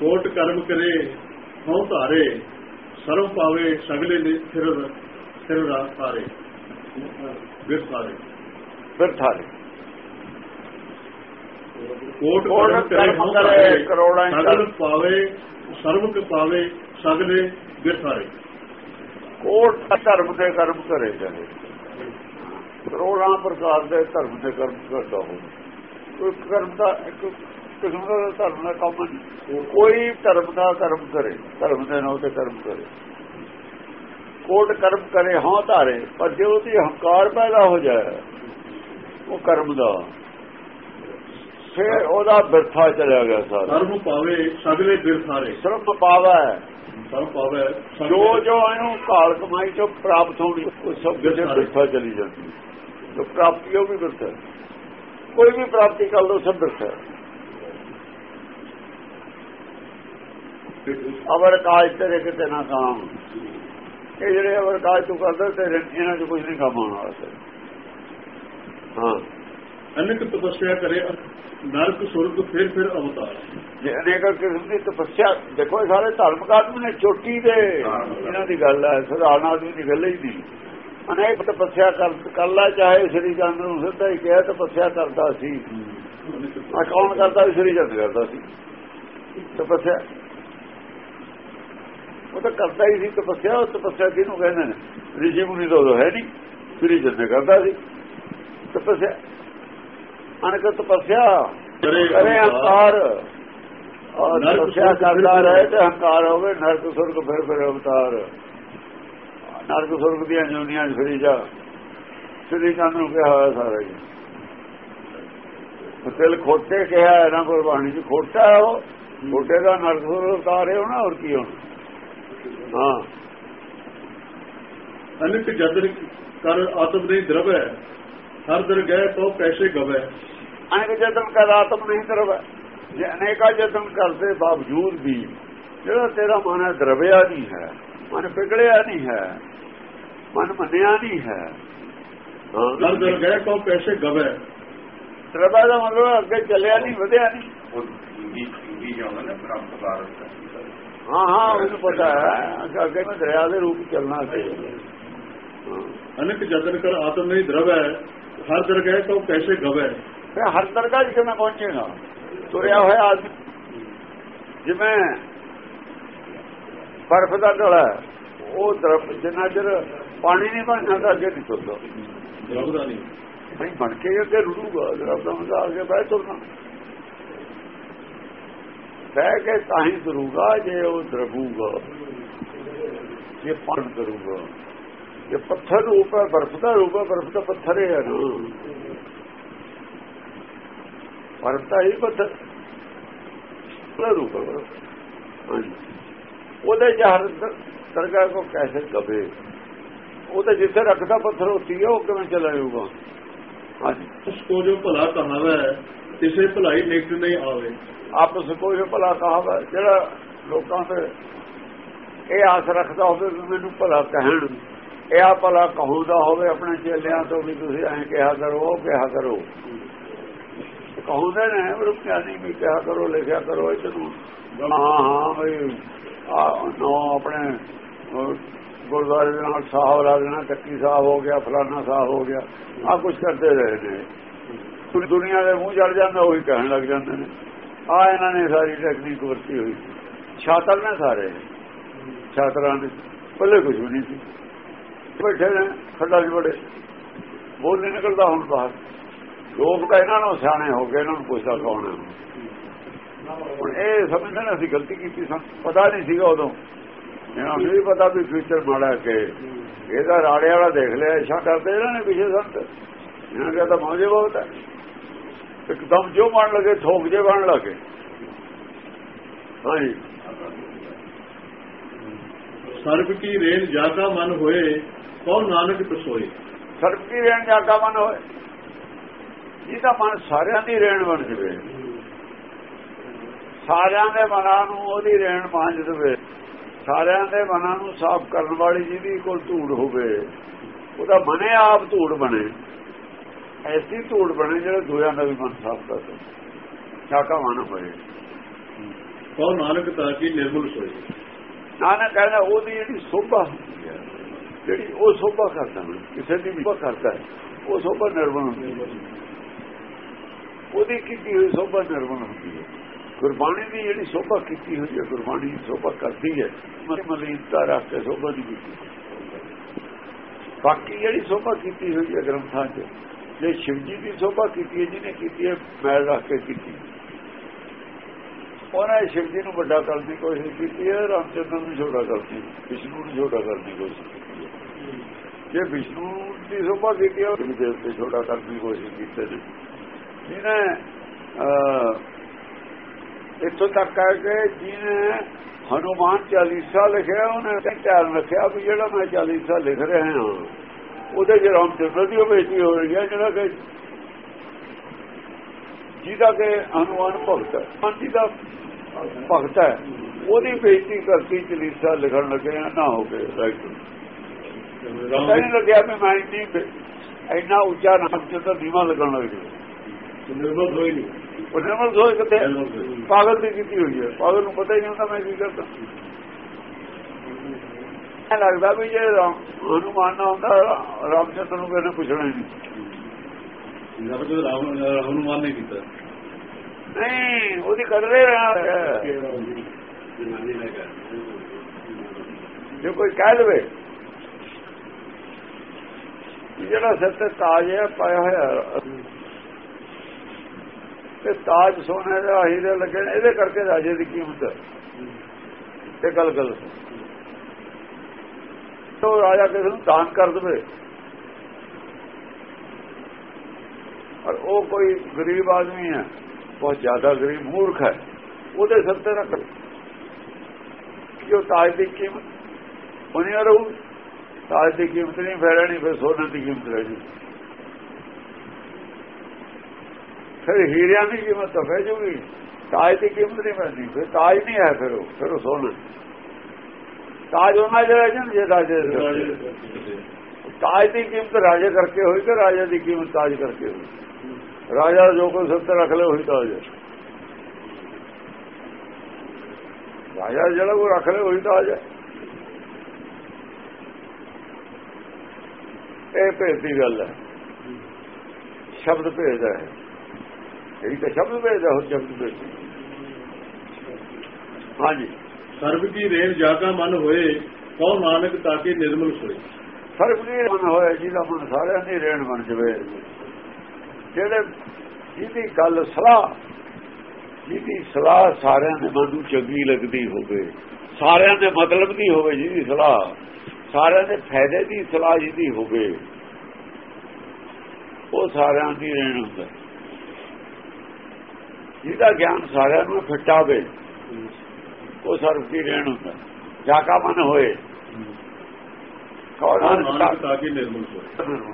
ਕੋਟ ਕਰਮ ਕਰੇ ਹਉ ਧਾਰੇ ਸਰਵ ਪਾਵੇ ਸਗਲੇ ਨੇ ਫਿਰ ਫਿਰ ਰਾਤ ਸਾਰੇ ਵਿਰ ਸਾਰੇ ਫਿਰ ਥਾਰੇ ਕੋਟ ਕਰਮ ਕਰੇ ਕਰੋੜਾਂ ਸਗਲ ਪਾਵੇ ਸਰਵ ਕ ਪਾਵੇ ਸਗਲੇ ਵਿਰ ਸਾਰੇ ਕੋਟ ਧਰਮ ਦੇ ਕਰਮ ਕਰੇ ਜਾਏ। ਕਰੋੜਾਂ ਪ੍ਰਕਾਰ ਦੇ ਧਰਮ ਦੇ ਕਰਮ ਕਰਦਾ ਹੋ ਕੋਈ ਕਰਮ ਦਾ ਇੱਕ ਕਿਸਮ ਦਾ ਧਰਮ ਦਾ ਕੰਮ ਨਹੀਂ। ਕੋਈ ਧਰਮ ਦਾ ਕਰਮ ਕਰੇ ਧਰਮ ਦੇ ਨਾਂ ਤੇ ਕਰਮ ਕਰੇ। ਕੋਟ ਕਰਮ ਕਰੇ ਹਾਂ ਧਾਰੇ ਪਰ ਜੇ ਉਹਦੀ ਹੰਕਾਰ ਪੈਦਾ ਹੋ ਜਾਏ ਉਹ ਕਰਮ ਦਾ। ਫਿਰ ਉਹਦਾ ਬਿਰਥਾ ਚਲਿਆ ਗਿਆ ਸਾਰਾ। ਸਰਵ ਪਾਵੇ ਸਗਲੇ ਵਿਰ ਸਾਰੇ ਸਿਰਫ ਪਾਵਾ। ਹੈ ਸਰਵ ਪਾਵੇ ਜੋ ਜੋ ਇਹਨੂੰ ਕਾਲ ਕਮਾਈ ਤੋਂ ਪ੍ਰਾਪਤ ਹੋਣੀ ਉਹ ਸਭ ਕਿਤੇ ਬਿਰਥਾ ਚਲੀ ਜਾਂਦੀ। ਜੋ ਪ੍ਰਾਪਤੀ ਉਹ ਵੀ ਬਿਰਥਾ। ਕੋਈ ਵੀ ਪ੍ਰਾਪਤੀ ਕਰ ਲੋ ਸਭ ਬਿਰਥਾ ਹੈ। ਅਵਰ ਕਾਜ ਤੇਰੇ ਕਿਤੇ ਨਾ ਕਾਮ ਇਹ ਜਿਹੜੇ ਅਵਰ ਕਾਜ ਤੂੰ ਕਰਦਾ ਤੇਰੇ ਇਹਨਾਂ 'ਚ ਕੁਝ ਨਹੀਂ ਕੰਮ ਆਉਣ ਵਾਲਾ ਹਾਂ। ਅਨੇਕ ਤਪੱਸਿਆ ਕਰੇ ਨਰਕ ਸੁਰਗ ਫਿਰ ਫਿਰ ਅਵਤਾਰ। ਜੇ ਅਨੇਕ ਕਿਸਮ ਦੀ ਤਪੱਸਿਆ ਦੇਖੋ ਇਹ ਸਾਰੇ ਧਰਮਕ ਆਦਮੀ ਨੇ ਚੋਟੀ ਦੇ। ਇਹਨਾਂ ਦੀ ਗੱਲ ਹੈ ਸਧਾਰਨ ਆਦਮੀ ਦੀ ਗੱਲ ਹੀ ਨਹੀਂ। ਅਨੇਕ ਤਪੱਸਿਆ ਕਰ ਲੈ ਚਾਹੇ ਸ੍ਰੀ ਚੰਦ ਨੂੰ ਸਿੱਧਾ ਹੀ ਕਿਹਾ ਤਪੱਸਿਆ ਕਰਦਾ ਸੀ। ਆ ਕੌਣ ਕਰਦਾ ਸ੍ਰੀ ਚੰਦ ਕਰਦਾ ਸੀ। ਤਪੱਸਿਆ ਉਹ ਤਾਂ ਕਰਦਾ ਹੀ ਸੀ ਤਪੱਸਿਆ ਉਹ ਤਪੱਸਿਆ ਕਿਹਨੂੰ ਕਹਿੰਦੇ ਨੇ। ਰਿਸ਼ੀ ਮੁਨੀ ਤਾਂ ਹੈ ਨਹੀਂ ਸ੍ਰੀ ਚੰਦ ਨੇ ਕਰਦਾ ਸੀ। ਤਪੱਸਿਆ ਅਨੇਕ ਤਪੱਸਿਆ ਕਰੇ ਹੰਕਾਰ ਔਰ ਤਪੱਸਿਆ ਕਰਦਾ ਰਹੇ ਤੇ ਹੰਕਾਰ ਹੋਵੇ ਨਰਕ ਸੁਰਗ ਫਿਰ ਫਿਰ ਅਵਤਾਰ। ਨਰਕ ਸੁਰਗ ਦੀਆਂ ਜੁਨੀਆਂ ਫਿਰੀ ਜਾ ਸ੍ਰੀ ਚੰਦ ਨੂੰ ਕਿਹਾ ਹੋਇਆ ਸਾਰਾ ਜੀ ਦਿਲ ਖੋਟੇ ਕਿਹਾ ਇਹਨਾਂ ਕੋਲ ਬਾਣੀ ਚ ਖੋਟਾ ਉਹ। ਖੋਟੇ ਦਾ ਨਰਕ ਸੁਰਗ ਅਵਤਾਰ ਹੈ ਹੋਣਾ ਹੋਰ ਕੀ ਹੋਣਾ? ਹਾਂ। ਅਨੇਕ ਜਦਰ ਕਰ ਆਤਮ ਨਹੀਂ ਦਰਵ ਹੈ ਹਰ ਦਰ ਗਏ ਤੋ ਪੈਸੇ ਗਵੇ। ਅਨੇਕ ਜਤਨ ਕਰ ਆਤਮ ਨਹੀਂ ਦਰਵ ਜੇ ਅਨੇਕਾ ਜਤਨ ਕਰਦੇ ਬਾਵਜੂਦ ਵੀ ਜਿਹੜਾ ਤੇਰਾ ਮਨ ਹੈ ਦਰਵਿਆ ਨਹੀਂ ਹੈ ਮਨ ਪਿਗੜਿਆ ਨਹੀਂ ਹੈ ਮਨ ਮੰਨਿਆ ਨਹੀਂ ਹੈ ਹਰ ਦਰ ਗਏ ਤੋ ਪੈਸੇ ਗਵੇ। ਦਰਵਿਆ ਦਾ ਮਤਲਬ ਅੱਗੇ ਚੱਲਿਆ ਨਹੀਂ ਵਧਿਆ ਨਹੀਂ। ਉਹ ਹਿੰਦੀ ਹਿੰਦੀ ਜਾਉਂਦਾ ਨਾ ਪ੍ਰਾਪਤ ਭਾਰਤ ਹਾਂ ਹਾਂ ਮੈਨੂੰ ਪਤਾ ਹੈ। ਅੱਗੇ- ਮੈਂ ਦਰਿਆ ਦੇ ਰੂਪ ਚੱਲਣਾ ਸੀ। ਅਨੇਕ ਜਤਨ ਕਰ ਆਤਮ ਨਹੀਂ ਦਰਵ ਹੈ ਹਰ ਦਰ ਗਏ ਤੋ ਪੈਸੇ ਗਵੇ? ਫਿਰ ਹਰ ਦਰਗਾਹ 'ਚ ਕਿਵੇਂ ਪਹੁੰਚੇਗਾ ਤੁਰਿਆ ਹੋਇਆ ਆਦਮੀ। ਜਿਵੇਂ ਬਰਫ਼ ਦਾ ਢੋਲਾ ਉਹ ਦਰਫ ਜਿੰਨਾ ਚਿਰ ਪਾਣੀ ਨਹੀਂ ਬਣ ਜਾਂਦਾ ਅੱਗੇ ਨਹੀਂ ਤੁਰਦਾ। ਨਹੀਂ। ਬਣ ਕੇ ਅੱਗੇ ਰੁੜੂਗਾ ਦਰਫ ਦਾ ਮਜ਼ਾ ਅੱਗੇ ਬਹਿ ਤੁਰਨਾ। ਬਹਿ ਕੇ ਤਾਂ ਹੀ ਤੁਰੂਗਾ ਜੇ ਉਹ ਦਰਬੂਗਾ। ਜੇ ਪਾਣ ਕਰੂਗਾ ਜੇ ਪੱਥਰ ਰੂਪ ਹੈ, ਬਰਫ਼ ਦਾ ਰੂਪ ਹੈ, ਬਰਫ਼ ਦਾ ਪੱਥਰ ਹੈ ਨਾ। ਬਰਫ਼ ਦਾ ਹੀ ਪੱਥਰ ਦਾ ਰੂਪ ਹੈ। ਉਹਦੇ ਜਹਰ ਸਰਕਾਰ ਕੋ ਕੈਸੇ ਕਬੇ ਉਹ ਤਾਂ ਜਿੱਥੇ ਰੱਖਦਾ ਪੱਥਰ ਹੁੰਦੀ ਹੈ ਉਹ ਕਿਵੇਂ ਚਲਾ ਜਾਊਗਾ? ਹਾਂਜੀ। ਉਸ ਕੋ ਜੋ ਭਲਾ ਕਹਾਵੇ, ਕਿਸੇ ਭਲਾਈ ਨਿਕਟ ਨਹੀਂ ਆਵੇ। ਆਪਸ ਕੋਈ ਭਲਾ ਕਹਾਵਾ ਜਿਹੜਾ ਲੋਕਾਂ ਤੇ ਇਹ ਆਸ ਰੱਖਦਾ ਹੋਵੇ ਵੀ ਮੈਨੂੰ ਭਲਾ ਕਹਿਣ। ਇਹ ਆ ਭਲਾ ਕਹੂਦਾ ਹੋਵੇ ਆਪਣੇ ਚੇਲਿਆਂ ਤੋਂ ਵੀ ਤੁਸੀਂ ਐਂ ਕਿਹਾ ਕਰੋ ਕਿਹਾ ਕਰੋ। ਕਹੂਦੇ ਨੇ ਰੁਕਿਆ ਨਹੀਂ ਵੀ ਕਿਹਾ ਕਰੋ, ਲਿਖਿਆ ਕਰੋ, ਇਹ ਨੂੰ ਹਾਂ ਹਾਂ ਬਈ, ਆ ਨੋ ਆਪਣੇ ਗੁਰਦੁਆਰੇ ਦੇ ਨਾਲ ਸਾਹਬ ਲਾ ਦੇਣਾ, ਚੱਕੀ ਸਾਹਬ ਹੋ ਗਿਆ ਫਲਾਨਾ ਸਾਹਬ ਹੋ ਗਿਆ ਆ ਕੁਝ ਕਰਦੇ ਰਹੇ ਨੇ। ਪੂਰੀ ਦੁਨੀਆ ਦੇ ਮੂੰਹ ਜੜ ਜਾਂਦਾ, ਉਹੀ ਕਹਿਣ ਲੱਗ ਜਾਂਦੇ ਨੇ। ਆ ਇਹਨਾਂ ਨੇ ਸਾਰੀ ਟੈਕਨੀਕ ਵਰਤੀ ਹੋਈ। ਛਾਤਰ ਨੇ ਸਾਰੇ। ਛਾਤਰਾਂ ਦੇ ਪਹਿਲੇ ਕੁਝ ਵੀ ਨਹੀਂ ਸੀ। ਬੈਠੇ ਨੇ, ਖੱਡਾ ਚ ਬੜੇ। ਬੋਲ ਨਹੀਂ ਨਿਕਲਦਾ ਹੁਣ ਬਾਹਰ। ਲੋਕ ਤਾਂ ਇਹਨਾਂ ਨੂੰ ਸਿਆਣੇ ਹੋ ਗਏ, ਇਹਨਾਂ ਨੂੰ ਪੁੱਛਦਾ ਕੌਣ ਹੈ। ਹੁਣ ਇਹ ਸਮਝਦੇ ਨੇ ਅਸੀਂ ਗਲਤੀ ਕੀਤੀ ਸਾਨੂੰ ਪਤਾ ਨਹੀਂ ਸੀਗਾ ਉਦੋਂ। ਇਹਨਾਂ ਨੂੰ ਵੀ ਪਤਾ ਵੀ ਫਿਊਚਰ ਮਾੜਾ ਕਿ ਇਹਦਾ ਰਾੜੇ ਵਾਲਾ ਦੇਖ ਲਿਆ ਇਸ਼ਾ ਕਰਦੇ ਇਹਨਾਂ ਨੇ ਪਿਛੇ ਸੰਤ। ਇਹਨਾਂ ਦਾ ਤਾਂ ਮੌਜੇ ਬਹੁਤ ਹੈ। ਇੱਕਦਮ ਜੋ ਬਣ ਲਗੇ ਥੋਕ ਜੇ ਬਣ ਲਗੇ। ਹਾਂਜੀ। ਸਰਬ ਕੀ ਰੇਨ ਜਾਗਾ ਮਨ ਹੋਏ ਕਉ ਨਾਨਕ ਪਸੋਏ। ਸਰਬ ਕੀ ਰਹਿਣ ਜਾਗਾ ਮਨ ਹੋਏ? ਜਿਹਦਾ ਮਨ ਸਾਰਿਆਂ ਦੀ ਰਹਿਣ ਬਣ ਜਵੇ। ਸਾਰਿਆਂ ਦੇ ਮਨਾਂ ਨੂੰ ਉਹਦੀ ਰਹਿਣ ਮੰਨ ਜਵੇ। ਸਾਰਿਆਂ ਦੇ ਮਨਾਂ ਨੂੰ ਸਾਫ਼ ਕਰਨ ਵਾਲੀ ਜਿਹਦੀ ਕੋਲ ਧੂੜ ਹੋਵੇ ਉਹਦਾ ਮਨੇ ਆਪ ਧੂੜ ਬਣੇ। ਐਸੀ ਧੂੜ ਬਣੇ ਜਿਹੜਾ ਦੂਜਿਆਂ ਦਾ ਵੀ ਮਨ ਸਾਫ਼ ਕਰ ਸਕੇ ਜਾਗਾ ਮਨ ਹੋਏ ਕਹੋ ਨਾਨਕ ਤਾਂ ਕੀ ਨਿਰਮਲ ਸੋਈ। ਨਾਨਕ ਕਹਿੰਦਾ ਉਹਦੀ ਜਿਹੜੀ ਸੋਭਾ ਜਿਹੜੀ ਉਹ ਸੋਭਾ ਕਰਦਾ ਕਿਸੇ ਦੀ ਵੀ ਸੋਭਾ ਕਰਦਾ ਉਹ ਸੋਭਾ ਨਿਰਮਲ ਹੁੰਦੀ ਹੈ। ਉਹਦੀ ਕੀਤੀ ਹੋਈ ਸੋਭਾ ਨਿਰਮਲ ਹੁੰਦੀ ਹੈ। ਗੁਰਬਾਣੀ ਦੀ ਜਿਹੜੀ ਸੋਭਾ ਕੀਤੀ ਹੋਈ ਹੈ ਗੁਰਬਾਣੀ ਦੀ ਸੋਭਾ ਕਰਦੀ ਹੈ ਮਲੀਨਤਾ ਰੱਖ ਕੇ ਸੋਭਾ ਦੀ ਕੀਤੀ ਬਾਕੀ ਜਿਹੜੀ ਸੋਭਾ ਕੀਤੀ ਹੋਈ ਹੈ ਗ੍ਰੰਥਾਂ 'ਚ ਜੇ ਸ਼ਿਵ ਜੀ ਦੀ ਸੋਭਾ ਕੀਤੀ ਹੈ, ਜਿਹਨੇ ਕੀਤੀ ਹੈ, ਮੈਲ ਰੱਖ ਕੇ ਕੀਤੀ। ਉਹਨਾਂ ਨੇ ਸ਼ਿਵ ਜੀ ਨੂੰ ਵੱਡਾ ਕਰਨ ਦੀ ਕੋਸ਼ਿਸ਼ ਕੀਤੀ ਹੈ, ਰਾਮਚੰਦਰ ਨੂੰ ਛੋਟਾ ਕਰਦੀ ਵਿਸ਼ਨੂੰ ਨੂੰ ਛੋਟਾ ਕਰਨ ਦੀ ਕੋਸ਼ਿਸ਼ ਕੀਤੀ ਹੈ। ਜੇ ਵਿਸ਼ਨੂੰ ਦੀ ਸੋਭਾ ਕੀਤੀ ਹੈ, ਉਹ ਦੇਵ ਤੇ ਛੋਟਾ ਕਰਨ ਦੀ ਕੋਸ਼ਿਸ਼ ਕੀਤੀ ਨੇ ਜਿਹਨੇ ਇੱਥੋਂ ਤੱਕ ਹੈ ਕਿ ਜਿਹਨੇ ਹਨੂਮਾਨ ਚਾਲੀਸਾ ਲਿਖਿਆ, ਉਹਨੇ ਧਿਆਨ ਰੱਖਿਆ ਵੀ ਜਿਹੜਾ ਮੈਂ ਚਾਲੀਸਾ ਲਿਖ ਰਿਹਾ ਹਾਂ। ਉਹਦੇ ਚ ਰਾਮਚੰਦਰ ਦੀ ਬੇਇੱਜ਼ਤੀ ਹੋ ਰਹੀ ਹੈ ਜਿਹੜਾ ਕਿ ਜਿਹਦਾ ਕਿ ਹਨੂਮਾਨ ਭਗਤ ਹੈ ਮਨ ਦਾ ਭਗਤ ਹੈ ਉਹਦੀ ਬੇਇੱਜ਼ਤੀ ਕਰਤੀ ਚਾਲੀਸਾ ਲਿਖਣ ਲੱਗੇ ਨਾ ਹੋ ਕੇ ਰਾਈਟ ਨਹੀਂ ਲੱਗਿਆ ਵੀ ਮੈਂ ਇੰਨੀ ਇੰਨਾ ਉੱਚਾ ਰਾਮਚੰਦਰ ਦੀਵਾ ਲੱਗਣ ਲੱਗ ਗਿਆ। ਨਿਰਮਲ ਹੋਈ ਨਹੀਂ। ਉਹ ਨਿਰਮਲ ਸੋਚ ਕਿੱਥੇ? ਪਾਗਲ ਦੀ ਕੀਤੀ ਹੋਈ ਹੈ। ਪਾਗਲ ਨੂੰ ਪਤਾ ਹੀ ਨਹੀਂ ਹੁੰਦਾ ਮੈਂ ਕੀ ਕਰਦਾ। ਇਹ ਲੱਗਦਾ ਵੀ ਜੇ ਹਨੂਮਾਨ ਨਾ ਹੁੰਦਾ ਰਾਮਚੰਦਰ ਨੂੰ ਕਿਹਨੇ ਪੁੱਛਣਾ ਨਹੀਂ। ਜਦ ਕੋਈ ਰਾਮ ਨੇ ਕੀਤਾ। ਨਹੀਂ ਉਹਦੀ ਕਦਰੇ ਰਹਾ ਜੇ ਕੋਈ ਕਹਿ ਲਵੇ ਜਿਹੜਾ ਸਿਰ ਤੇ ਤਾਜ ਹੈ ਪਾਇਆ ਹੋਇਆ ਤੇ ਤਾਜ ਸੋਨੇ ਦੇ ਹੀਰੇ ਲੱਗੇ ਇਹਦੇ ਕਰਕੇ ਰਾਜੇ ਦੀ ਕੀਮਤ ਇਹ ਗੱਲ ਗੱਲ ਤੋ ਰਾਜਾ ਕਿਸੇ ਨੂੰ ਦਾਨ ਕਰ ਦਵੇ। ਔਰ ਉਹ ਕੋਈ ਗਰੀਬ ਆਦਮੀ ਹੈ, ਬਹੁਤ ਜ਼ਿਆਦਾ ਗਰੀਬ ਮੂਰਖ ਹੈ, ਉਹਦੇ ਸਿਰ ਤੇ ਰੱਖ ਜੋ ਤਾਜ ਦੀ ਕੀਮਤ ਉਹਨੇ ਰਹੂ। ਤਾਜ ਦੀ ਕੀਮਤ ਨਹੀਂ ਫੈਲਣੀ, ਫਿਰ ਸੋਨੇ ਦੀ ਕੀਮਤ ਰਹਿ ਜੂ। ਫਿਰ ਹੀਰਿਆਂ ਦੀ ਕੀਮਤ ਤਾਂ ਫੈ ਜੂਗੀ। ਤਾਜ ਦੀ ਕੀਮਤ ਨਹੀਂ ਫੈਲਣੀ, ਫਿਰ ਤਾਜ ਨਹੀਂ ਹੈ ਫਿਰ ਉਹ ਫਿਰ ਉਹ ਸੋਨਾ। ਤਾਜ ਉਹਨਾਂ ਜਿਹੜਾ ਜਨ ਜੇ ਰਾਜੇ ਤਾਜ ਦੀ ਕੀਮਤ ਰਾਜੇ ਕਰਕੇ ਹੋਈ ਕਿ ਰਾਜੇ ਦੀ ਕੀਮਤ ਤਾਜ ਕਰਕੇ ਹੋਈ? ਰਾਜਾ ਜੋ ਕੋਈ ਸੱਤ ਰੱਖ ਲੈ ਹੋਈ ਤਾਜ ਰਾਜਾ ਜਿਹੜਾ ਕੋ ਰੱਖ ਲੈ ਹੋਈ ਤਾਜ ਹੈ। ਇਹ ਭੇਦੀ ਗੱਲ ਹੈ। ਸ਼ਬਦ ਭੇਜਦਾ ਹੈ। ਇਹ ਤਾਂ ਸ਼ਬਦ ਭੇਜਦਾ ਹੈ ਸ਼ਬਦ ਭੇਜਦਾ ਹਾਂਜੀ। ਸਰਬ ਕੀ ਰੇਣ ਜਾ ਮਨ ਹੋਏ ਕਹੋ ਨਾਨਕ ਤਾਂ ਕਿ ਨਿਰਮਲ ਸੋਈ ਸਰਬ ਕੀ ਮਨ ਹੋਇਆ ਜਿਹਦਾ ਮਨ ਸਾਰਿਆਂ ਦੀ ਰੇਣ ਬਣ ਜਵੇ। ਜਿਹੜੇ ਜਿਹਦੀ ਗੱਲ ਸਲਾਹ, ਜਿਹਦੀ ਸਲਾਹ ਸਾਰਿਆਂ ਦੇ ਮਨ ਨੂੰ ਚੰਗੀ ਲੱਗਦੀ ਹੋਵੇ, ਸਾਰਿਆਂ ਦੇ ਮਤਲਬ ਦੀ ਹੋਵੇ ਜਿਹਦੀ ਸਲਾਹ, ਸਾਰਿਆਂ ਦੇ ਫਾਇਦੇ ਦੀ ਸਲਾਹ ਜਿਹਦੀ ਹੋਵੇ, ਉਹ ਸਾਰਿਆਂ ਦੀ ਰਹਿਣ ਹੁੰਦਾ। ਜਿਹਦਾ ਗਿਆਨ ਸਾਰਿਆਂ ਨੂੰ ਫਿੱਟਾਵੇ ਉਹ ਸਰਬ ਦੀ ਰੇਣ ਹੁੰਦਾ। ਜਾ ਕਾ ਮਨ ਹੋਏ। ਕੌਣ ਤਾਂ ਕਿ ਨਿਰਮਲ ਸੋਈ